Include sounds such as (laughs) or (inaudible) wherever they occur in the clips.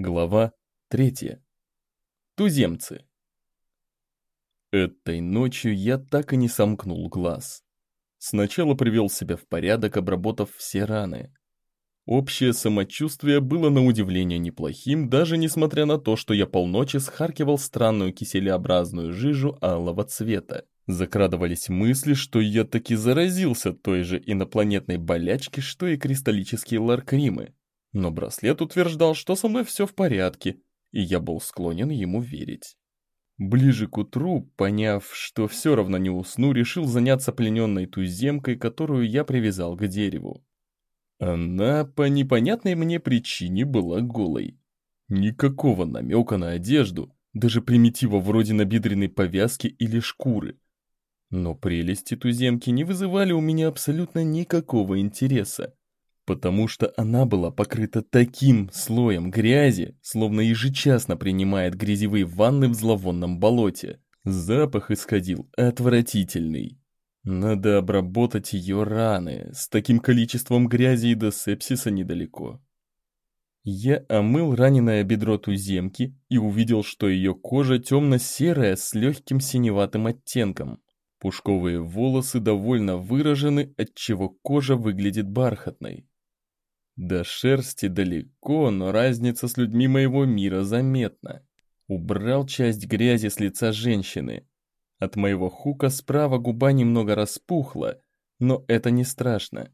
Глава третья. Туземцы. Этой ночью я так и не сомкнул глаз. Сначала привел себя в порядок, обработав все раны. Общее самочувствие было на удивление неплохим, даже несмотря на то, что я полночи схаркивал странную киселеобразную жижу алого цвета. Закрадывались мысли, что я таки заразился той же инопланетной болячки, что и кристаллические ларкримы. Но браслет утверждал, что со мной все в порядке, и я был склонен ему верить. Ближе к утру, поняв, что все равно не усну, решил заняться плененной туземкой, которую я привязал к дереву. Она по непонятной мне причине была голой. Никакого намека на одежду, даже примитива вроде набедренной повязки или шкуры. Но прелести туземки не вызывали у меня абсолютно никакого интереса потому что она была покрыта таким слоем грязи, словно ежечасно принимает грязевые ванны в зловонном болоте. Запах исходил отвратительный. Надо обработать ее раны, с таким количеством грязи и до сепсиса недалеко. Я омыл раненое бедро туземки и увидел, что ее кожа темно-серая с легким синеватым оттенком. Пушковые волосы довольно выражены, отчего кожа выглядит бархатной. До шерсти далеко, но разница с людьми моего мира заметна. Убрал часть грязи с лица женщины. От моего хука справа губа немного распухла, но это не страшно.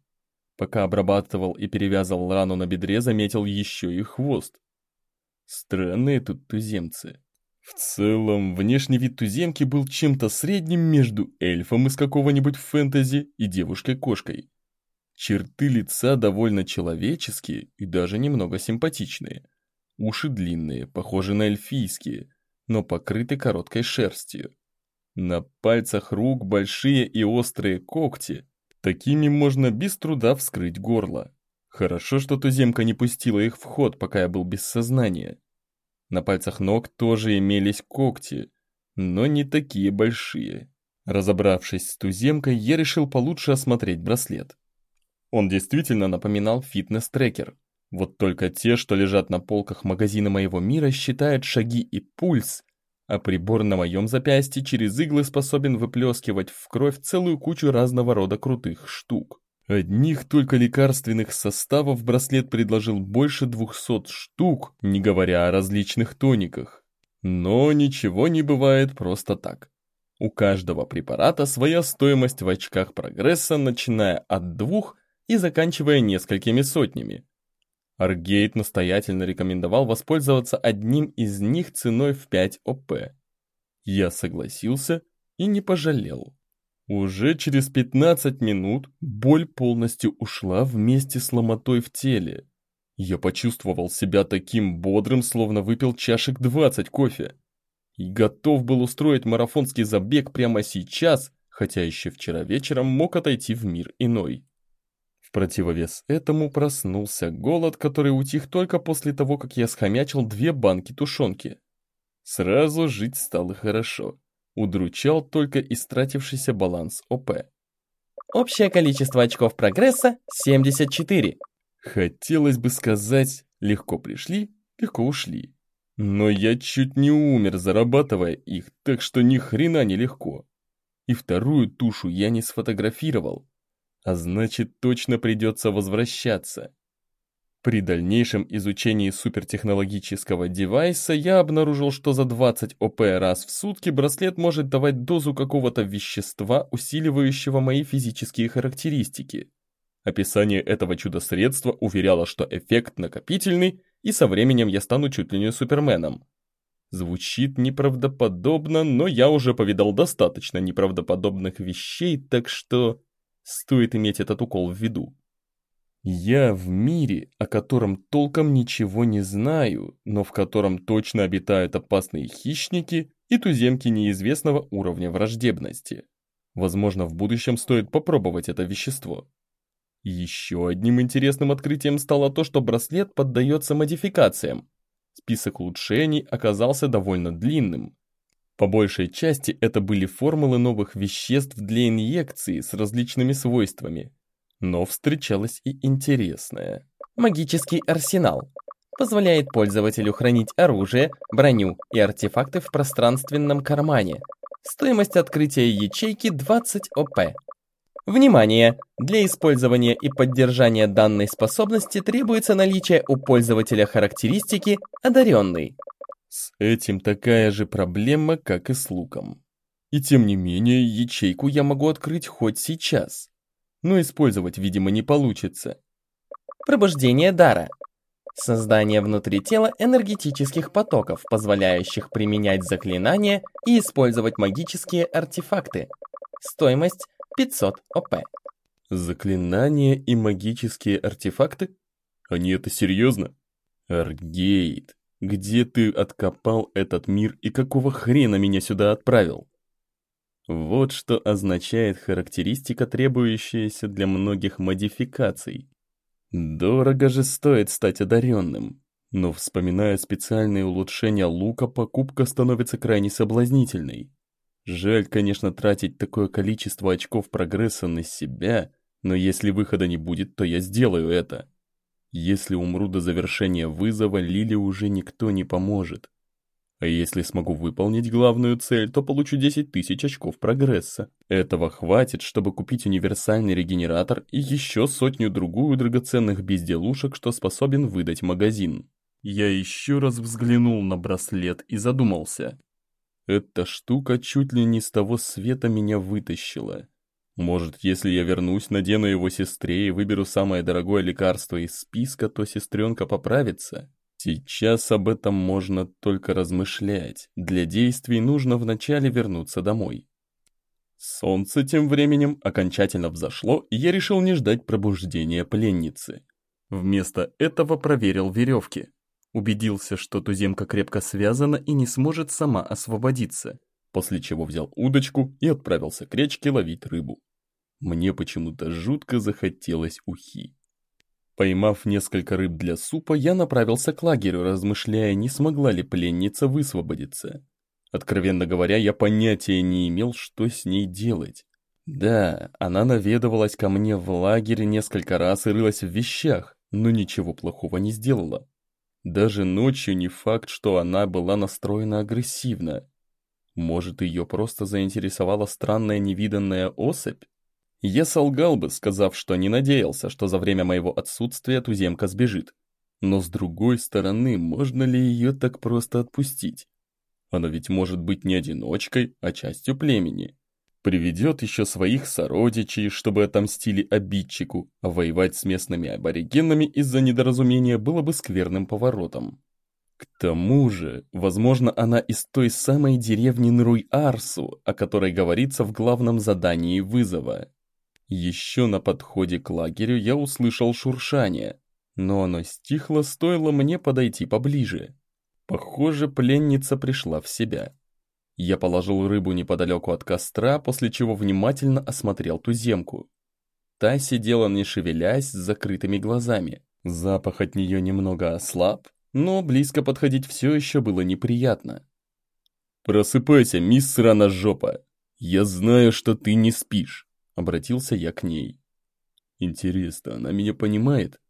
Пока обрабатывал и перевязывал рану на бедре, заметил еще и хвост. Странные тут туземцы. В целом, внешний вид туземки был чем-то средним между эльфом из какого-нибудь фэнтези и девушкой-кошкой. Черты лица довольно человеческие и даже немного симпатичные. Уши длинные, похожи на эльфийские, но покрыты короткой шерстью. На пальцах рук большие и острые когти. Такими можно без труда вскрыть горло. Хорошо, что туземка не пустила их в ход, пока я был без сознания. На пальцах ног тоже имелись когти, но не такие большие. Разобравшись с туземкой, я решил получше осмотреть браслет. Он действительно напоминал фитнес-трекер. Вот только те, что лежат на полках магазина моего мира, считают шаги и пульс, а прибор на моем запястье через иглы способен выплескивать в кровь целую кучу разного рода крутых штук. Одних только лекарственных составов браслет предложил больше 200 штук, не говоря о различных тониках. Но ничего не бывает просто так. У каждого препарата своя стоимость в очках прогресса, начиная от двух и заканчивая несколькими сотнями. Аргейт настоятельно рекомендовал воспользоваться одним из них ценой в 5 ОП. Я согласился и не пожалел. Уже через 15 минут боль полностью ушла вместе с ломотой в теле. Я почувствовал себя таким бодрым, словно выпил чашек 20 кофе. И готов был устроить марафонский забег прямо сейчас, хотя еще вчера вечером мог отойти в мир иной противовес этому проснулся голод, который утих только после того, как я схомячил две банки тушенки. Сразу жить стало хорошо. Удручал только истратившийся баланс ОП. Общее количество очков прогресса – 74. Хотелось бы сказать, легко пришли, легко ушли. Но я чуть не умер, зарабатывая их, так что ни хрена не легко. И вторую тушу я не сфотографировал, а значит точно придется возвращаться. При дальнейшем изучении супертехнологического девайса я обнаружил, что за 20 ОП раз в сутки браслет может давать дозу какого-то вещества, усиливающего мои физические характеристики. Описание этого чудо-средства уверяло, что эффект накопительный, и со временем я стану чуть ли не суперменом. Звучит неправдоподобно, но я уже повидал достаточно неправдоподобных вещей, так что... Стоит иметь этот укол в виду. Я в мире, о котором толком ничего не знаю, но в котором точно обитают опасные хищники и туземки неизвестного уровня враждебности. Возможно, в будущем стоит попробовать это вещество. Еще одним интересным открытием стало то, что браслет поддается модификациям. Список улучшений оказался довольно длинным, по большей части это были формулы новых веществ для инъекции с различными свойствами. Но встречалось и интересное. Магический арсенал. позволяет пользователю хранить оружие, броню и артефакты в пространственном кармане. Стоимость открытия ячейки 20 ОП. Внимание! Для использования и поддержания данной способности требуется наличие у пользователя характеристики «Одаренный». С этим такая же проблема, как и с луком. И тем не менее, ячейку я могу открыть хоть сейчас. Но использовать, видимо, не получится. Пробуждение дара. Создание внутри тела энергетических потоков, позволяющих применять заклинания и использовать магические артефакты. Стоимость 500 ОП. Заклинания и магические артефакты? Они это серьезно? Аргейт, где ты откопал этот мир и какого хрена меня сюда отправил? Вот что означает характеристика, требующаяся для многих модификаций. Дорого же стоит стать одаренным. Но вспоминая специальные улучшения лука, покупка становится крайне соблазнительной. Жаль, конечно, тратить такое количество очков прогресса на себя, но если выхода не будет, то я сделаю это. Если умру до завершения вызова, Лили уже никто не поможет. А если смогу выполнить главную цель, то получу 10 тысяч очков прогресса. Этого хватит, чтобы купить универсальный регенератор и еще сотню-другую драгоценных безделушек, что способен выдать магазин. Я еще раз взглянул на браслет и задумался. Эта штука чуть ли не с того света меня вытащила. Может, если я вернусь, надену его сестре и выберу самое дорогое лекарство из списка, то сестренка поправится? Сейчас об этом можно только размышлять. Для действий нужно вначале вернуться домой. Солнце тем временем окончательно взошло, и я решил не ждать пробуждения пленницы. Вместо этого проверил веревки. Убедился, что туземка крепко связана и не сможет сама освободиться, после чего взял удочку и отправился к речке ловить рыбу. Мне почему-то жутко захотелось ухи. Поймав несколько рыб для супа, я направился к лагерю, размышляя, не смогла ли пленница высвободиться. Откровенно говоря, я понятия не имел, что с ней делать. Да, она наведывалась ко мне в лагере несколько раз и рылась в вещах, но ничего плохого не сделала. Даже ночью не факт, что она была настроена агрессивно. Может, ее просто заинтересовала странная невиданная особь? Я солгал бы, сказав, что не надеялся, что за время моего отсутствия туземка сбежит. Но с другой стороны, можно ли ее так просто отпустить? Она ведь может быть не одиночкой, а частью племени. Приведет еще своих сородичей, чтобы отомстили обидчику, а воевать с местными аборигенами из-за недоразумения было бы скверным поворотом. К тому же, возможно, она из той самой деревни Нруй-Арсу, о которой говорится в главном задании вызова. Еще на подходе к лагерю я услышал шуршание, но оно стихло, стоило мне подойти поближе. Похоже, пленница пришла в себя. Я положил рыбу неподалеку от костра, после чего внимательно осмотрел туземку. Та сидела не шевелясь с закрытыми глазами. Запах от нее немного ослаб, но близко подходить все еще было неприятно. «Просыпайся, мисс Сраножопа! Я знаю, что ты не спишь!» Обратился я к ней. Интересно, она меня понимает?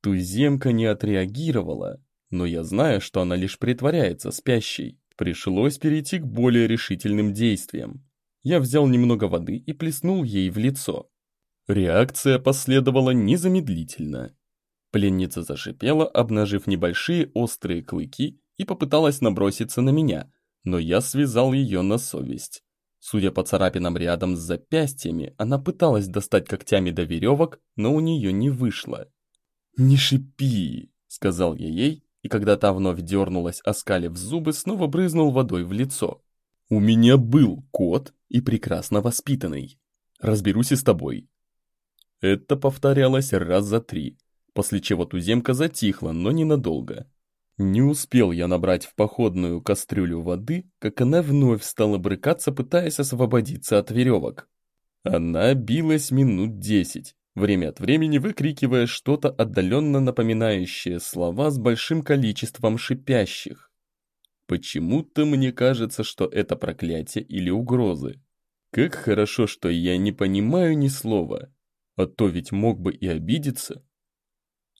Туземка не отреагировала, но я знаю, что она лишь притворяется спящей. Пришлось перейти к более решительным действиям. Я взял немного воды и плеснул ей в лицо. Реакция последовала незамедлительно. Пленница зашипела, обнажив небольшие острые клыки и попыталась наброситься на меня, но я связал ее на совесть. Судя по царапинам рядом с запястьями, она пыталась достать когтями до веревок, но у нее не вышло. «Не шипи!» — сказал я ей, и когда та вновь дернулась, оскалив зубы, снова брызнул водой в лицо. «У меня был кот и прекрасно воспитанный. Разберусь и с тобой». Это повторялось раз за три, после чего туземка затихла, но ненадолго. Не успел я набрать в походную кастрюлю воды, как она вновь стала брыкаться, пытаясь освободиться от веревок. Она билась минут десять, время от времени выкрикивая что-то отдаленно напоминающее слова с большим количеством шипящих. Почему-то мне кажется, что это проклятие или угрозы. Как хорошо, что я не понимаю ни слова, а то ведь мог бы и обидеться.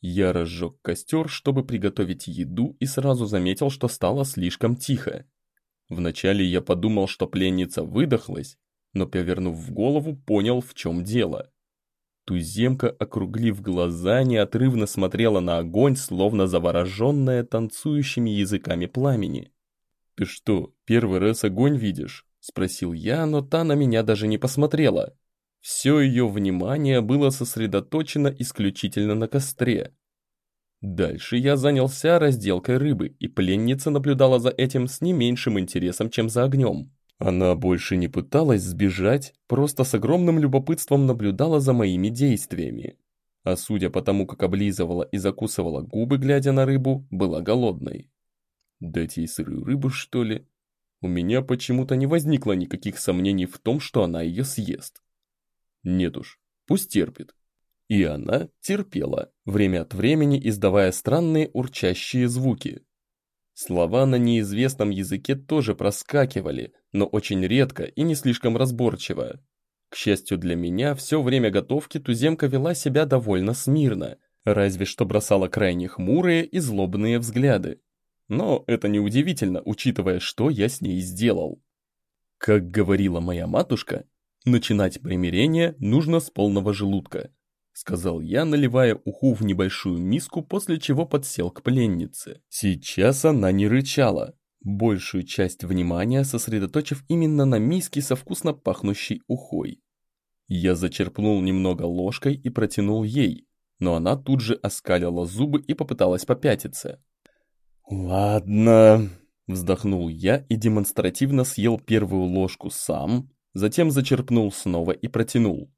Я разжег костер, чтобы приготовить еду, и сразу заметил, что стало слишком тихо. Вначале я подумал, что пленница выдохлась, но, повернув голову, понял, в чем дело. Туземка, округлив глаза, неотрывно смотрела на огонь, словно завороженная танцующими языками пламени. «Ты что, первый раз огонь видишь?» – спросил я, но та на меня даже не посмотрела. Все ее внимание было сосредоточено исключительно на костре. Дальше я занялся разделкой рыбы, и пленница наблюдала за этим с не меньшим интересом, чем за огнем. Она больше не пыталась сбежать, просто с огромным любопытством наблюдала за моими действиями. А судя по тому, как облизывала и закусывала губы, глядя на рыбу, была голодной. Дать ей сырую рыбу, что ли? У меня почему-то не возникло никаких сомнений в том, что она ее съест. Нет уж, пусть терпит. И она терпела, время от времени издавая странные урчащие звуки. Слова на неизвестном языке тоже проскакивали, но очень редко и не слишком разборчиво. К счастью для меня, все время готовки туземка вела себя довольно смирно, разве что бросала крайне хмурые и злобные взгляды. Но это неудивительно, учитывая, что я с ней сделал. Как говорила моя матушка, начинать примирение нужно с полного желудка, сказал я, наливая уху в небольшую миску, после чего подсел к пленнице. Сейчас она не рычала, большую часть внимания сосредоточив именно на миске со вкусно пахнущей ухой. Я зачерпнул немного ложкой и протянул ей, но она тут же оскалила зубы и попыталась попятиться. «Ладно», — вздохнул я и демонстративно съел первую ложку сам, затем зачерпнул снова и протянул.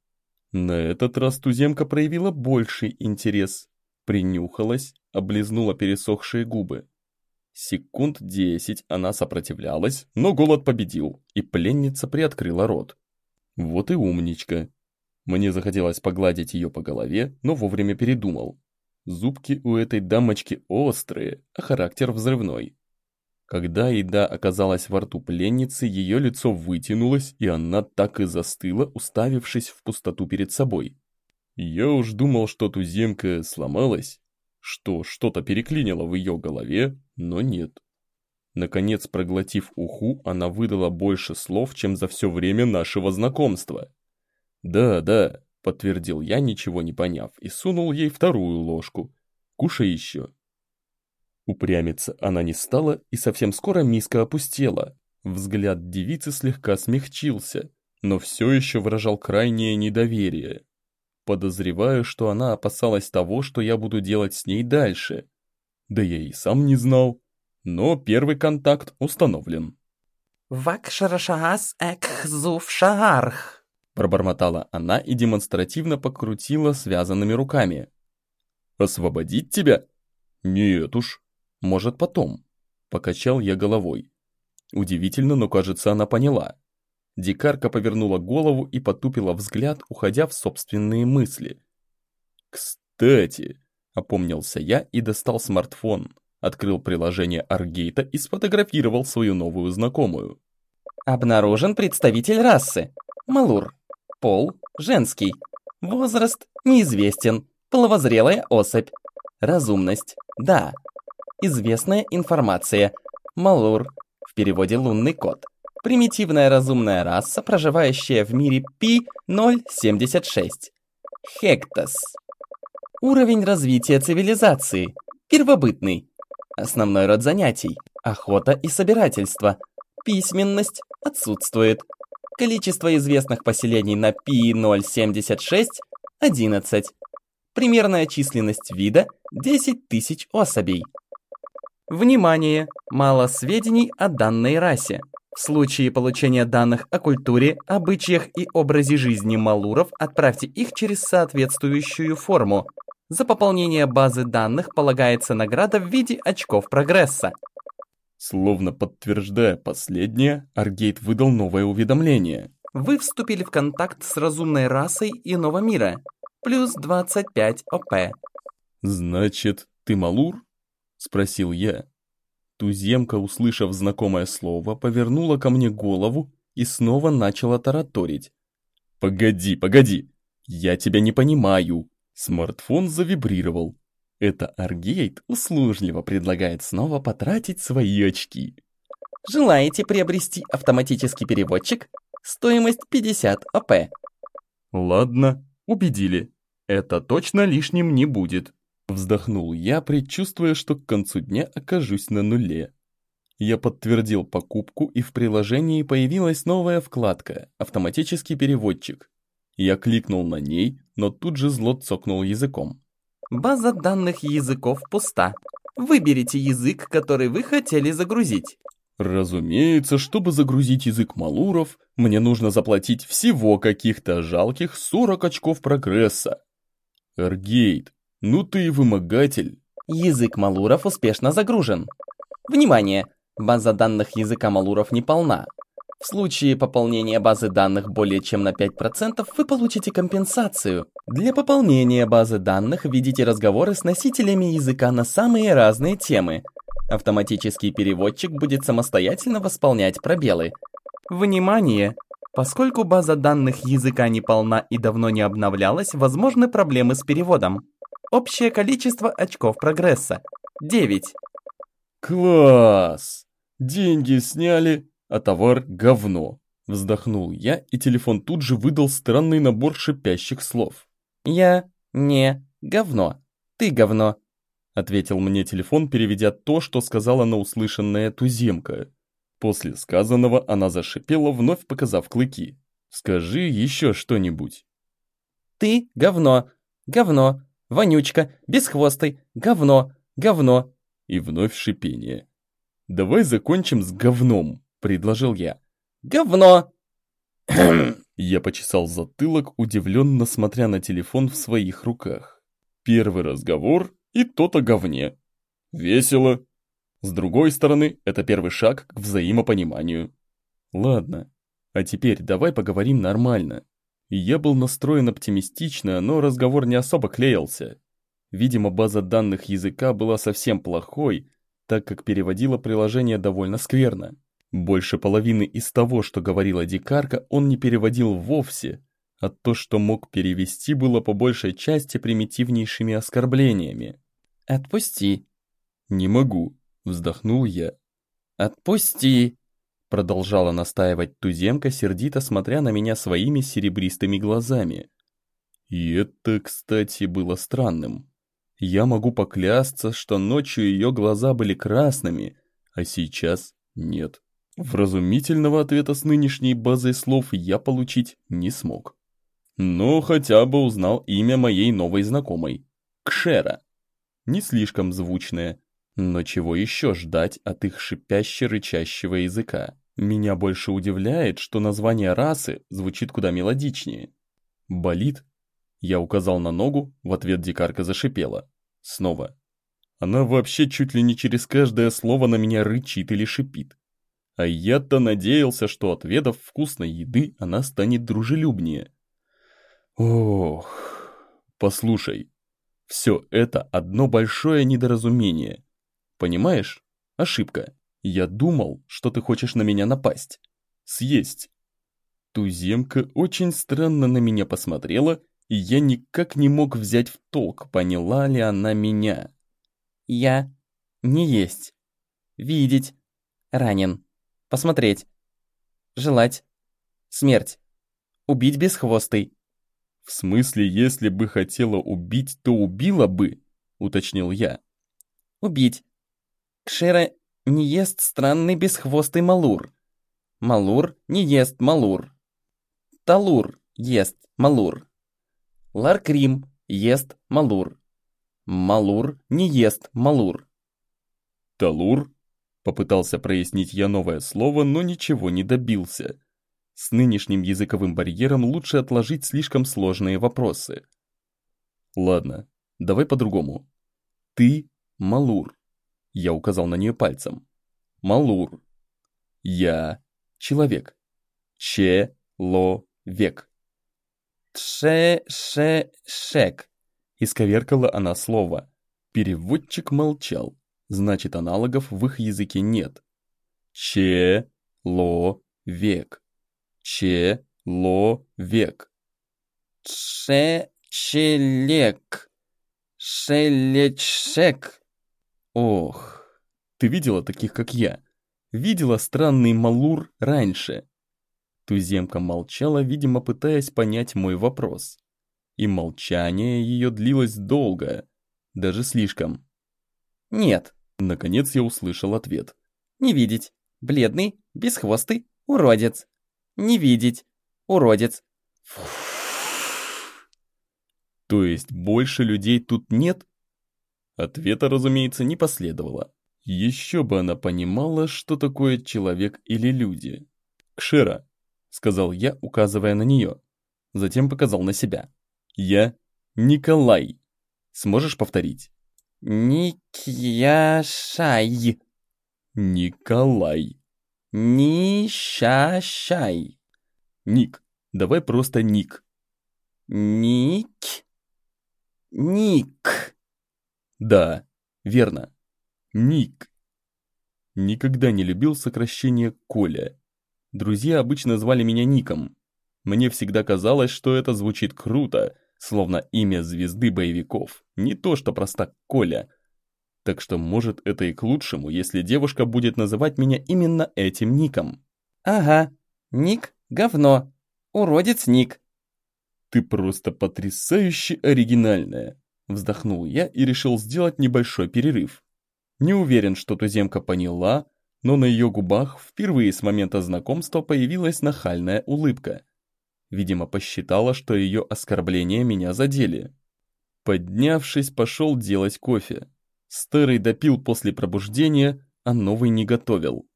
На этот раз туземка проявила больший интерес. Принюхалась, облизнула пересохшие губы. Секунд десять она сопротивлялась, но голод победил, и пленница приоткрыла рот. Вот и умничка. Мне захотелось погладить ее по голове, но вовремя передумал. Зубки у этой дамочки острые, а характер взрывной. Когда еда оказалась во рту пленницы, ее лицо вытянулось, и она так и застыла, уставившись в пустоту перед собой. Я уж думал, что туземка сломалась, что что-то переклинило в ее голове, но нет. Наконец, проглотив уху, она выдала больше слов, чем за все время нашего знакомства. «Да, да», — подтвердил я, ничего не поняв, и сунул ей вторую ложку. «Кушай еще». Упрямиться она не стала, и совсем скоро миска опустела. Взгляд девицы слегка смягчился, но все еще выражал крайнее недоверие. Подозреваю, что она опасалась того, что я буду делать с ней дальше. Да я и сам не знал. Но первый контакт установлен. «Вакшарашаас экхзув шаарх», пробормотала она и демонстративно покрутила связанными руками. «Освободить тебя? Нет уж, может, потом. Покачал я головой. Удивительно, но кажется, она поняла. Дикарка повернула голову и потупила взгляд, уходя в собственные мысли. «Кстати», — опомнился я и достал смартфон, открыл приложение Аргейта и сфотографировал свою новую знакомую. Обнаружен представитель расы. Малур. Пол – женский. Возраст – неизвестен. Половозрелая особь. Разумность – да. Известная информация. Малур. В переводе лунный кот. Примитивная разумная раса, проживающая в мире Пи-076. Хектос. Уровень развития цивилизации. Первобытный. Основной род занятий. Охота и собирательство. Письменность отсутствует. Количество известных поселений на Пи-076 – 11. Примерная численность вида – 10 тысяч особей. Внимание! Мало сведений о данной расе. В случае получения данных о культуре, обычаях и образе жизни малуров отправьте их через соответствующую форму. За пополнение базы данных полагается награда в виде очков прогресса. Словно подтверждая последнее, Аргейт выдал новое уведомление. Вы вступили в контакт с разумной расой иного мира. Плюс 25 ОП. Значит, ты Малур? — спросил я. Туземка, услышав знакомое слово, повернула ко мне голову и снова начала тараторить. «Погоди, погоди! Я тебя не понимаю!» Смартфон завибрировал. Это Аргейт услужливо предлагает снова потратить свои очки. Желаете приобрести автоматический переводчик? Стоимость 50 ОП. Ладно, убедили. Это точно лишним не будет. Вздохнул я, предчувствуя, что к концу дня окажусь на нуле. Я подтвердил покупку, и в приложении появилась новая вкладка «Автоматический переводчик». Я кликнул на ней, но тут же зло цокнул языком. База данных языков пуста. Выберите язык, который вы хотели загрузить. Разумеется, чтобы загрузить язык малуров, мне нужно заплатить всего каких-то жалких 40 очков прогресса. Эргейт, ну ты и вымогатель. Язык малуров успешно загружен. Внимание! База данных языка малуров не полна. В случае пополнения базы данных более чем на 5% вы получите компенсацию. Для пополнения базы данных введите разговоры с носителями языка на самые разные темы. Автоматический переводчик будет самостоятельно восполнять пробелы. Внимание! Поскольку база данных языка не полна и давно не обновлялась, возможны проблемы с переводом. Общее количество очков прогресса – 9. Класс! Деньги сняли, а товар – говно. Вздохнул я, и телефон тут же выдал странный набор шипящих слов. «Я не говно. Ты говно», — ответил мне телефон, переведя то, что сказала на услышанное туземка. После сказанного она зашипела, вновь показав клыки. «Скажи еще что-нибудь». «Ты говно. Говно. Вонючка. Бесхвостый. Говно. Говно». И вновь шипение. «Давай закончим с говном», — предложил я. «Говно!» (clears throat) Я почесал затылок, удивленно смотря на телефон в своих руках. Первый разговор и тот о говне. Весело. С другой стороны, это первый шаг к взаимопониманию. Ладно, а теперь давай поговорим нормально. Я был настроен оптимистично, но разговор не особо клеился. Видимо, база данных языка была совсем плохой, так как переводила приложение довольно скверно. Больше половины из того, что говорила дикарка, он не переводил вовсе, а то, что мог перевести, было по большей части примитивнейшими оскорблениями. «Отпусти». «Не могу», — вздохнул я. «Отпусти», — продолжала настаивать туземка, сердито смотря на меня своими серебристыми глазами. И это, кстати, было странным. Я могу поклясться, что ночью ее глаза были красными, а сейчас нет. Вразумительного ответа с нынешней базой слов я получить не смог. Но хотя бы узнал имя моей новой знакомой. Кшера. Не слишком звучное, но чего еще ждать от их шипяще-рычащего языка? Меня больше удивляет, что название расы звучит куда мелодичнее. Болит? Я указал на ногу, в ответ дикарка зашипела. Снова. Она вообще чуть ли не через каждое слово на меня рычит или шипит. А я-то надеялся, что отведав вкусной еды, она станет дружелюбнее. Ох, послушай, все это одно большое недоразумение. Понимаешь? Ошибка. Я думал, что ты хочешь на меня напасть. Съесть. Туземка очень странно на меня посмотрела, и я никак не мог взять в толк, поняла ли она меня. Я не есть. Видеть. Ранен. Посмотреть. Желать. Смерть. Убить бесхвостый. В смысле, если бы хотела убить, то убила бы, уточнил я. Убить. Кшера не ест странный бесхвостый малур. Малур не ест малур. Талур ест малур. Ларкрим ест малур. Малур не ест малур. Талур Попытался прояснить я новое слово, но ничего не добился. С нынешним языковым барьером лучше отложить слишком сложные вопросы. Ладно, давай по-другому. Ты Малур. Я указал на нее пальцем. Малур. Я человек. Че-ло-век. Тше-ше-шек. Исковеркала она слово. Переводчик молчал. Значит, аналогов в их языке нет. Че-ло-век. Че-ло-век. Че-челек. Шелечек. Ох, ты видела таких, как я? Видела странный малур раньше? Туземка молчала, видимо, пытаясь понять мой вопрос. И молчание ее длилось долго, даже слишком. Нет. Наконец я услышал ответ. Не видеть. Бледный, бесхвостый, уродец. Не видеть. Уродец. То есть больше людей тут нет? Ответа, разумеется, не последовало. Еще бы она понимала, что такое человек или люди. Кшира, сказал я, указывая на нее. Затем показал на себя. Я Николай. Сможешь повторить? Никяшай. Николай. Нищащай. Ник. Давай просто Ник. Ник. Ник. Да, верно. Ник. Никогда не любил сокращение Коля. Друзья обычно звали меня Ником. Мне всегда казалось, что это звучит круто, словно имя звезды боевиков, не то что просто Коля. Так что может это и к лучшему, если девушка будет называть меня именно этим ником. Ага, Ник – говно, уродец Ник. Ты просто потрясающе оригинальная, вздохнул я и решил сделать небольшой перерыв. Не уверен, что туземка поняла, но на ее губах впервые с момента знакомства появилась нахальная улыбка. Видимо, посчитала, что ее оскорбления меня задели. Поднявшись, пошел делать кофе. Старый допил после пробуждения, а новый не готовил.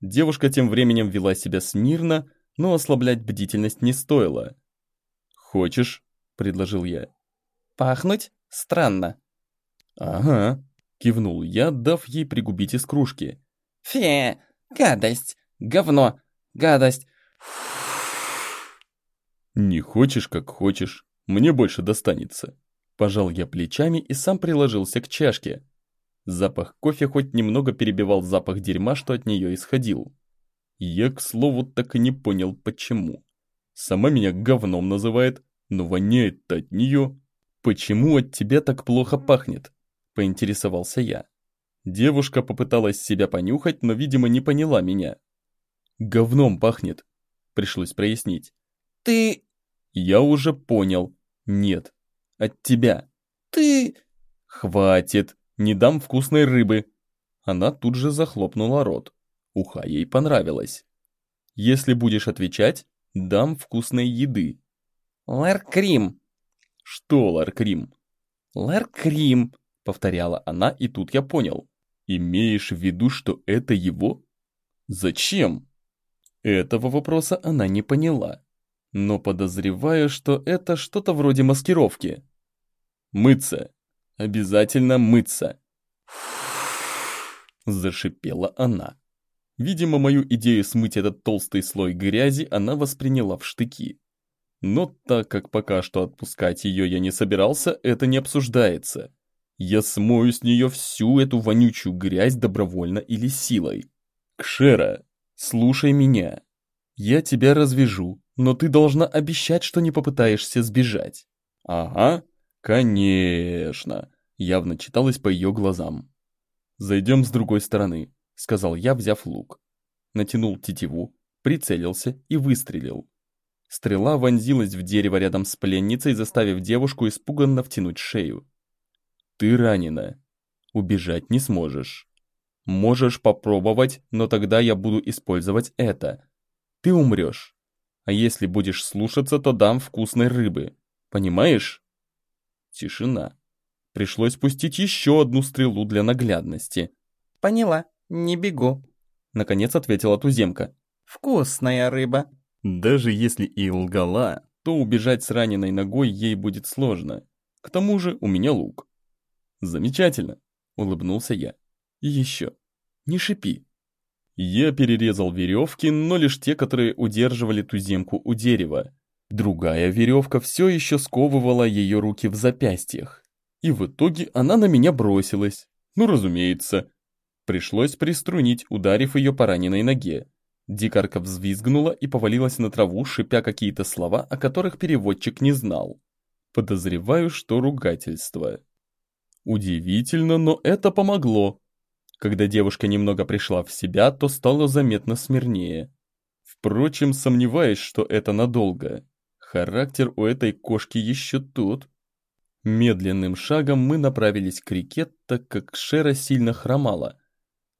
Девушка тем временем вела себя смирно, но ослаблять бдительность не стоило. «Хочешь?» – предложил я. «Пахнуть? Странно». «Ага», – кивнул я, дав ей пригубить из кружки. Фе, гадость, говно, гадость. Не хочешь, как хочешь, мне больше достанется. Пожал я плечами и сам приложился к чашке. Запах кофе хоть немного перебивал запах дерьма, что от нее исходил. Я, к слову, так и не понял, почему. Сама меня говном называет, но воняет-то от нее. Почему от тебя так плохо пахнет? Поинтересовался я. Девушка попыталась себя понюхать, но, видимо, не поняла меня. «Говном пахнет», — пришлось прояснить. «Ты...» «Я уже понял. Нет. От тебя». «Ты...» «Хватит. Не дам вкусной рыбы». Она тут же захлопнула рот. Уха ей понравилось. «Если будешь отвечать, дам вкусной еды». «Ларкрим». «Что ларкрим?» «Ларкрим», — повторяла она, и тут я понял. Имеешь в виду, что это его? Зачем? Этого вопроса она не поняла, но подозреваю, что это что-то вроде маскировки. Мыться. Обязательно мыться. Зашипела она. Видимо, мою идею смыть этот толстый слой грязи она восприняла в штыки. Но так как пока что отпускать ее я не собирался, это не обсуждается. Я смою с нее всю эту вонючую грязь добровольно или силой. Кшера, слушай меня. Я тебя развяжу, но ты должна обещать, что не попытаешься сбежать. Ага, конечно. Явно читалось по ее глазам. Зайдем с другой стороны, сказал я, взяв лук. Натянул тетиву, прицелился и выстрелил. Стрела вонзилась в дерево рядом с пленницей, заставив девушку испуганно втянуть шею. Ты ранена. Убежать не сможешь. Можешь попробовать, но тогда я буду использовать это. Ты умрешь. А если будешь слушаться, то дам вкусной рыбы. Понимаешь? Тишина. Пришлось пустить еще одну стрелу для наглядности. Поняла, не бегу. Наконец ответила туземка. Вкусная рыба. Даже если и лгала, то убежать с раненой ногой ей будет сложно. К тому же у меня лук. «Замечательно!» — улыбнулся я. «И еще, не шипи!» Я перерезал веревки, но лишь те, которые удерживали туземку у дерева. Другая веревка все еще сковывала ее руки в запястьях. И в итоге она на меня бросилась. Ну, разумеется. Пришлось приструнить, ударив ее по раненой ноге. Дикарка взвизгнула и повалилась на траву, шипя какие-то слова, о которых переводчик не знал. Подозреваю, что ругательство. Удивительно, но это помогло. Когда девушка немного пришла в себя, то стало заметно смирнее. Впрочем, сомневаюсь, что это надолго. Характер у этой кошки еще тот. Медленным шагом мы направились к реке, так как Шера сильно хромала.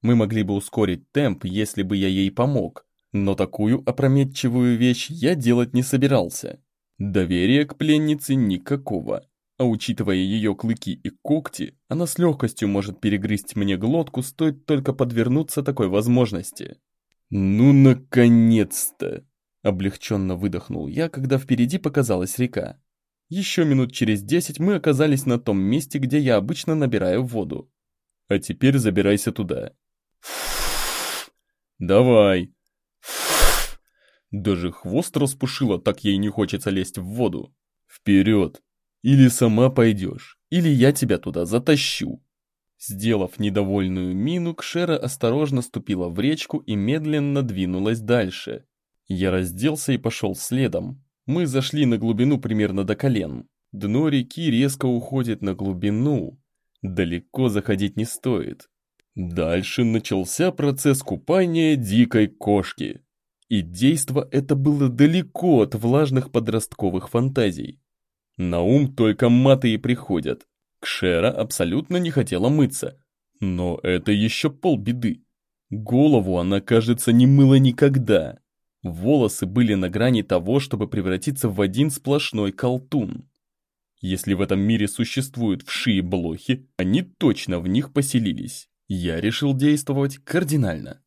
Мы могли бы ускорить темп, если бы я ей помог, но такую опрометчивую вещь я делать не собирался. Доверия к пленнице никакого, а учитывая ее клыки и когти, она с легкостью может перегрызть мне глотку, стоит только подвернуться такой возможности. «Ну, наконец-то!» – облегченно выдохнул я, когда впереди показалась река. Еще минут через десять мы оказались на том месте, где я обычно набираю воду. А теперь забирайся туда. Давай. Даже хвост распушила, так ей не хочется лезть в воду. Вперед. Или сама пойдешь, или я тебя туда затащу. Сделав недовольную мину, Кшера осторожно ступила в речку и медленно двинулась дальше. Я разделся и пошел следом. Мы зашли на глубину примерно до колен. Дно реки резко уходит на глубину. Далеко заходить не стоит. Дальше начался процесс купания дикой кошки. И действо это было далеко от влажных подростковых фантазий. На ум только маты и приходят. Кшера абсолютно не хотела мыться. Но это еще полбеды. Голову она, кажется, не мыла никогда. Волосы были на грани того, чтобы превратиться в один сплошной колтун. Если в этом мире существуют вши и блохи, они точно в них поселились. Я решил действовать кардинально.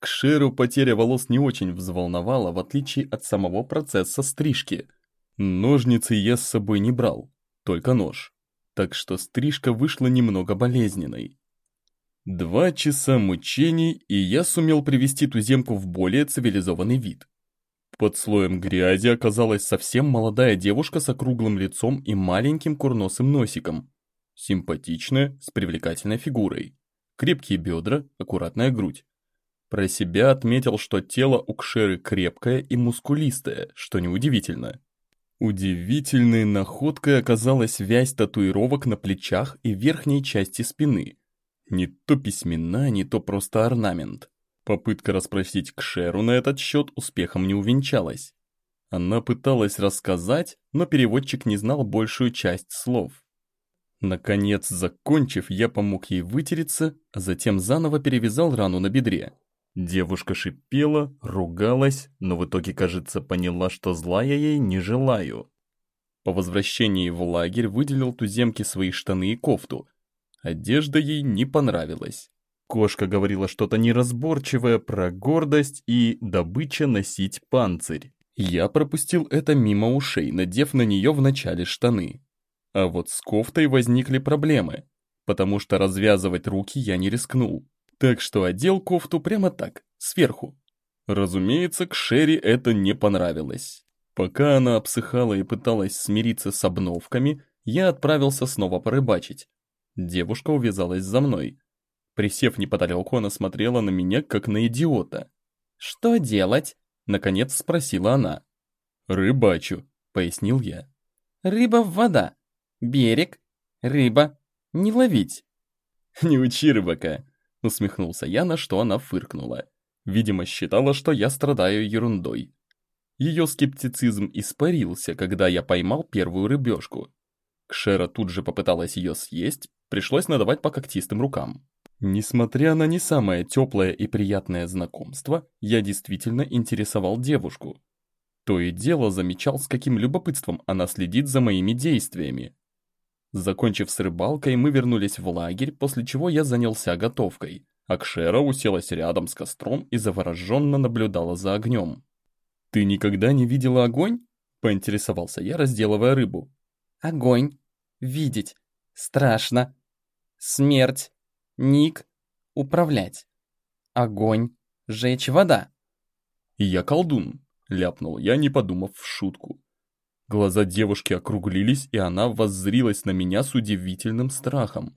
Кшеру потеря волос не очень взволновала, в отличие от самого процесса стрижки. Ножницы я с собой не брал, только нож так что стрижка вышла немного болезненной. Два часа мучений, и я сумел привести туземку в более цивилизованный вид. Под слоем грязи оказалась совсем молодая девушка с округлым лицом и маленьким курносым носиком. Симпатичная, с привлекательной фигурой. Крепкие бедра, аккуратная грудь. Про себя отметил, что тело у Кшеры крепкое и мускулистое, что неудивительно. Удивительной находкой оказалась вязь татуировок на плечах и верхней части спины. Не то письмена, не то просто орнамент. Попытка расспросить Кшеру на этот счет успехом не увенчалась. Она пыталась рассказать, но переводчик не знал большую часть слов. Наконец, закончив, я помог ей вытереться, а затем заново перевязал рану на бедре. Девушка шипела, ругалась, но в итоге, кажется, поняла, что зла я ей не желаю. По возвращении в лагерь выделил туземке свои штаны и кофту. Одежда ей не понравилась. Кошка говорила что-то неразборчивое про гордость и добыча носить панцирь. Я пропустил это мимо ушей, надев на нее вначале штаны. А вот с кофтой возникли проблемы, потому что развязывать руки я не рискнул. Так что одел кофту прямо так, сверху. Разумеется, к Шерри это не понравилось. Пока она обсыхала и пыталась смириться с обновками, я отправился снова порыбачить. Девушка увязалась за мной. Присев неподалеку, она смотрела на меня, как на идиота. «Что делать?» — наконец спросила она. «Рыбачу», — пояснил я. «Рыба в вода. Берег. Рыба. Не ловить». (laughs) «Не учи рыбака», Усмехнулся я, на что она фыркнула. Видимо, считала, что я страдаю ерундой. Ее скептицизм испарился, когда я поймал первую рыбешку. Кшера тут же попыталась ее съесть, пришлось надавать по когтистым рукам. Несмотря на не самое теплое и приятное знакомство, я действительно интересовал девушку. То и дело замечал, с каким любопытством она следит за моими действиями, Закончив с рыбалкой, мы вернулись в лагерь, после чего я занялся готовкой. Акшера уселась рядом с костром и завороженно наблюдала за огнем. «Ты никогда не видела огонь?» – поинтересовался я, разделывая рыбу. «Огонь. Видеть. Страшно. Смерть. Ник. Управлять. Огонь. Жечь вода». «Я колдун», – ляпнул я, не подумав в шутку. Глаза девушки округлились, и она воззрилась на меня с удивительным страхом.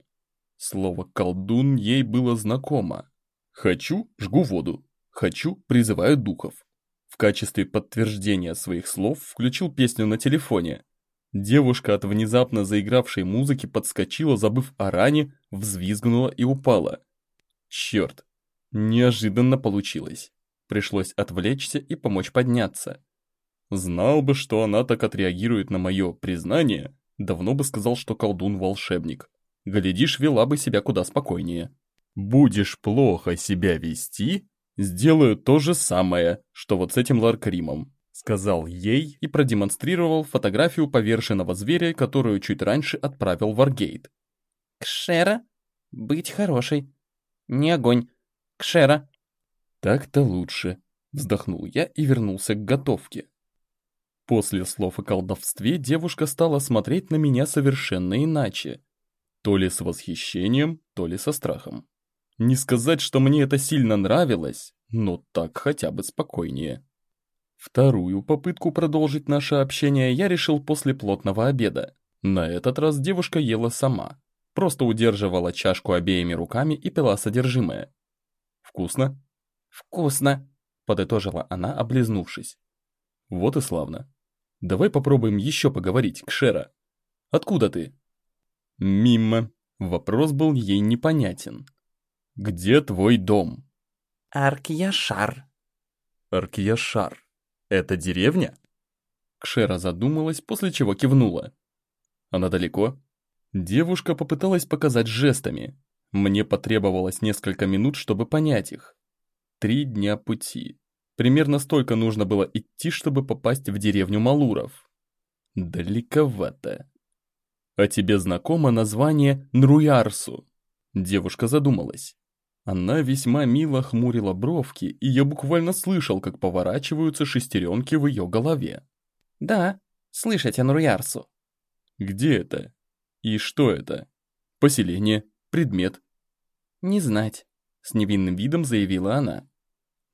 Слово «колдун» ей было знакомо. «Хочу» — жгу воду. «Хочу» — призываю духов. В качестве подтверждения своих слов включил песню на телефоне. Девушка от внезапно заигравшей музыки подскочила, забыв о ране, взвизгнула и упала. Черт, неожиданно получилось. Пришлось отвлечься и помочь подняться. Знал бы, что она так отреагирует на мое признание, давно бы сказал, что колдун волшебник. Глядишь, вела бы себя куда спокойнее. Будешь плохо себя вести, сделаю то же самое, что вот с этим Ларкримом сказал ей и продемонстрировал фотографию поверженного зверя, которую чуть раньше отправил в Аргейт. «Кшера? Быть хорошей. Не огонь. Кшера». «Так-то лучше», — вздохнул я и вернулся к готовке. После слов о колдовстве девушка стала смотреть на меня совершенно иначе. То ли с восхищением, то ли со страхом. Не сказать, что мне это сильно нравилось, но так хотя бы спокойнее. Вторую попытку продолжить наше общение я решил после плотного обеда. На этот раз девушка ела сама. Просто удерживала чашку обеими руками и пила содержимое. «Вкусно?» «Вкусно», — подытожила она, облизнувшись. «Вот и славно. Давай попробуем еще поговорить, Кшера. Откуда ты?» «Мимо». Вопрос был ей непонятен. «Где твой дом?» «Аркьяшар». «Аркьяшар. «Это деревня?» Кшера задумалась, после чего кивнула. «Она далеко?» Девушка попыталась показать жестами. Мне потребовалось несколько минут, чтобы понять их. Три дня пути. Примерно столько нужно было идти, чтобы попасть в деревню Малуров. Далековато. А тебе знакомо название Нруярсу? Девушка задумалась. Она весьма мило хмурила бровки, и я буквально слышал, как поворачиваются шестеренки в ее голове. «Да, слышать Анруярсу». «Где это? И что это? Поселение? Предмет?» «Не знать», — с невинным видом заявила она.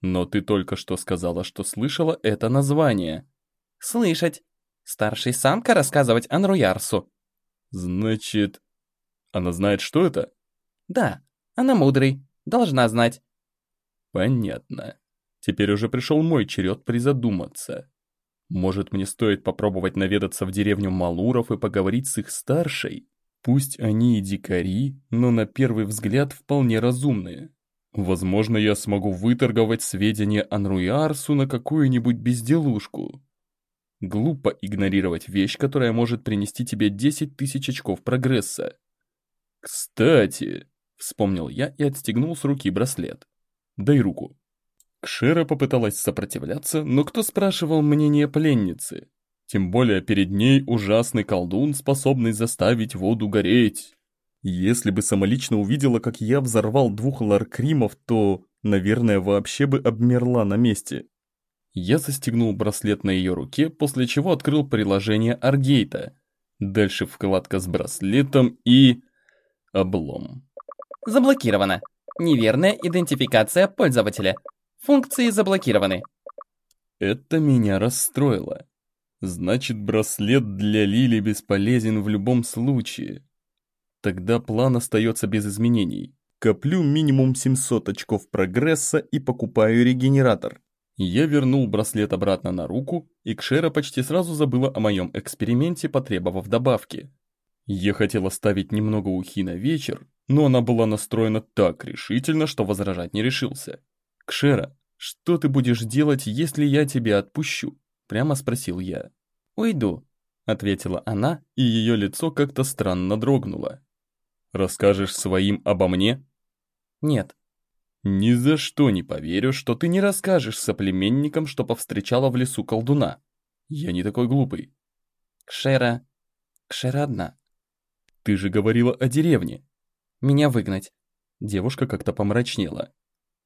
«Но ты только что сказала, что слышала это название». «Слышать. Старший самка рассказывать Анруярсу». «Значит, она знает, что это?» «Да, она мудрый, Должна знать». «Понятно. Теперь уже пришел мой черед призадуматься. Может, мне стоит попробовать наведаться в деревню Малуров и поговорить с их старшей? Пусть они и дикари, но на первый взгляд вполне разумные. Возможно, я смогу выторговать сведения о Нруиарсу на какую-нибудь безделушку. Глупо игнорировать вещь, которая может принести тебе 10 тысяч очков прогресса. Кстати, Вспомнил я и отстегнул с руки браслет. «Дай руку». Кшера попыталась сопротивляться, но кто спрашивал мнение пленницы? Тем более перед ней ужасный колдун, способный заставить воду гореть. Если бы самолично увидела, как я взорвал двух ларкримов, то, наверное, вообще бы обмерла на месте. Я застегнул браслет на ее руке, после чего открыл приложение Аргейта. Дальше вкладка с браслетом и... облом. Заблокировано. Неверная идентификация пользователя. Функции заблокированы. Это меня расстроило. Значит, браслет для Лили бесполезен в любом случае. Тогда план остается без изменений. Коплю минимум 700 очков прогресса и покупаю регенератор. Я вернул браслет обратно на руку, и Кшера почти сразу забыла о моем эксперименте, потребовав добавки. Я хотел оставить немного ухи на вечер, но она была настроена так решительно, что возражать не решился. «Кшера, что ты будешь делать, если я тебя отпущу?» Прямо спросил я. «Уйду», — ответила она, и ее лицо как-то странно дрогнуло. «Расскажешь своим обо мне?» «Нет». «Ни за что не поверю, что ты не расскажешь соплеменникам, что повстречала в лесу колдуна. Я не такой глупый». «Кшера... Кшера одна». «Ты же говорила о деревне». Меня выгнать». Девушка как-то помрачнела.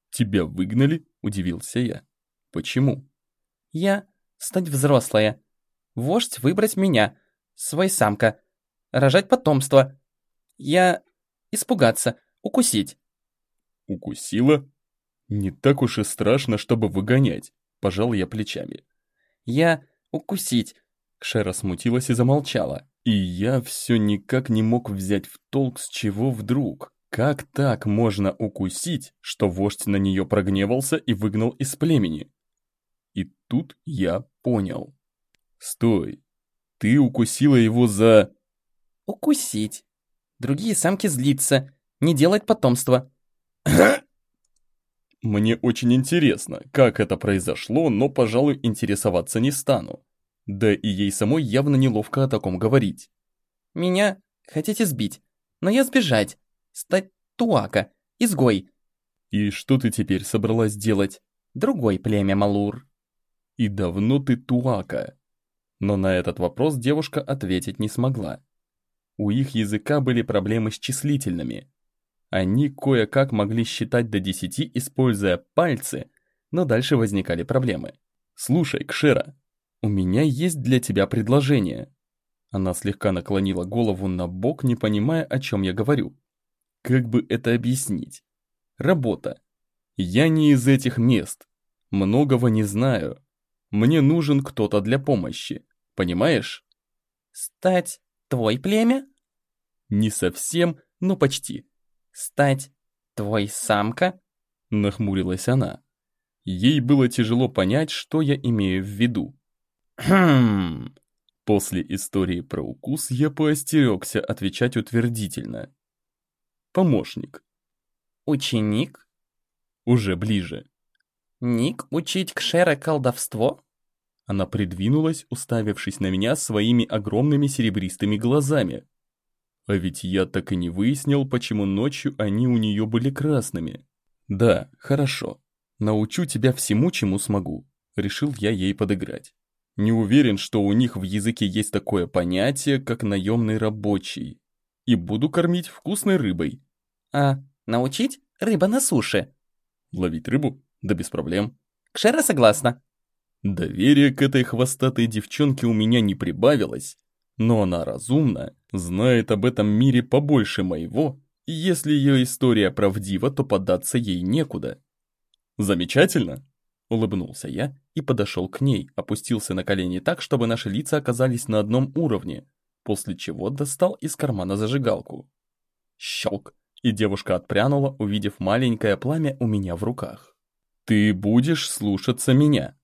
«Тебя выгнали?» – удивился я. «Почему?» «Я стать взрослая. Вождь выбрать меня. Свой самка. Рожать потомство. Я испугаться, укусить». «Укусила? Не так уж и страшно, чтобы выгонять», – пожал я плечами. «Я укусить». Кшера смутилась и замолчала. И я все никак не мог взять в толк, с чего вдруг. Как так можно укусить, что вождь на нее прогневался и выгнал из племени? И тут я понял. Стой. ты укусила его за... Укусить. Другие самки злиться, не делать потомства. Мне очень интересно, как это произошло, но, пожалуй, интересоваться не стану. Да и ей самой явно неловко о таком говорить. Меня хотите сбить, но я сбежать, стать туака, изгой. И что ты теперь собралась делать? Другой племя Малур. И давно ты туака? Но на этот вопрос девушка ответить не смогла. У их языка были проблемы с числительными. Они кое-как могли считать до десяти, используя пальцы, но дальше возникали проблемы. «Слушай, Кшера, у меня есть для тебя предложение». Она слегка наклонила голову на бок, не понимая, о чем я говорю. Как бы это объяснить? Работа. Я не из этих мест. Многого не знаю. Мне нужен кто-то для помощи. Понимаешь? Стать твой племя? Не совсем, но почти. «Стать твой самка?» — нахмурилась она. Ей было тяжело понять, что я имею в виду. «Хм...» После истории про укус я поостерегся отвечать утвердительно. Помощник. Ученик? Уже ближе. Ник учить Кшера колдовство? Она придвинулась, уставившись на меня своими огромными серебристыми глазами. А ведь я так и не выяснил, почему ночью они у нее были красными. Да, хорошо. Научу тебя всему, чему смогу. Решил я ей подыграть. Не уверен, что у них в языке есть такое понятие, как наемный рабочий. И буду кормить вкусной рыбой. А научить рыба на суше? Ловить рыбу? Да без проблем. Кшера согласна. Доверие к этой хвостатой девчонке у меня не прибавилось, но она разумна, знает об этом мире побольше моего, и если ее история правдива, то податься ей некуда. Замечательно, улыбнулся я и подошел к ней, опустился на колени так, чтобы наши лица оказались на одном уровне, после чего достал из кармана зажигалку. Щелк, и девушка отпрянула, увидев маленькое пламя у меня в руках. «Ты будешь слушаться меня.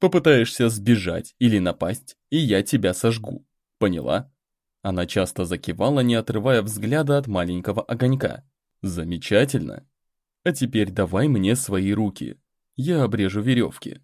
Попытаешься сбежать или напасть, и я тебя сожгу. Поняла?» Она часто закивала, не отрывая взгляда от маленького огонька. «Замечательно. А теперь давай мне свои руки. Я обрежу веревки».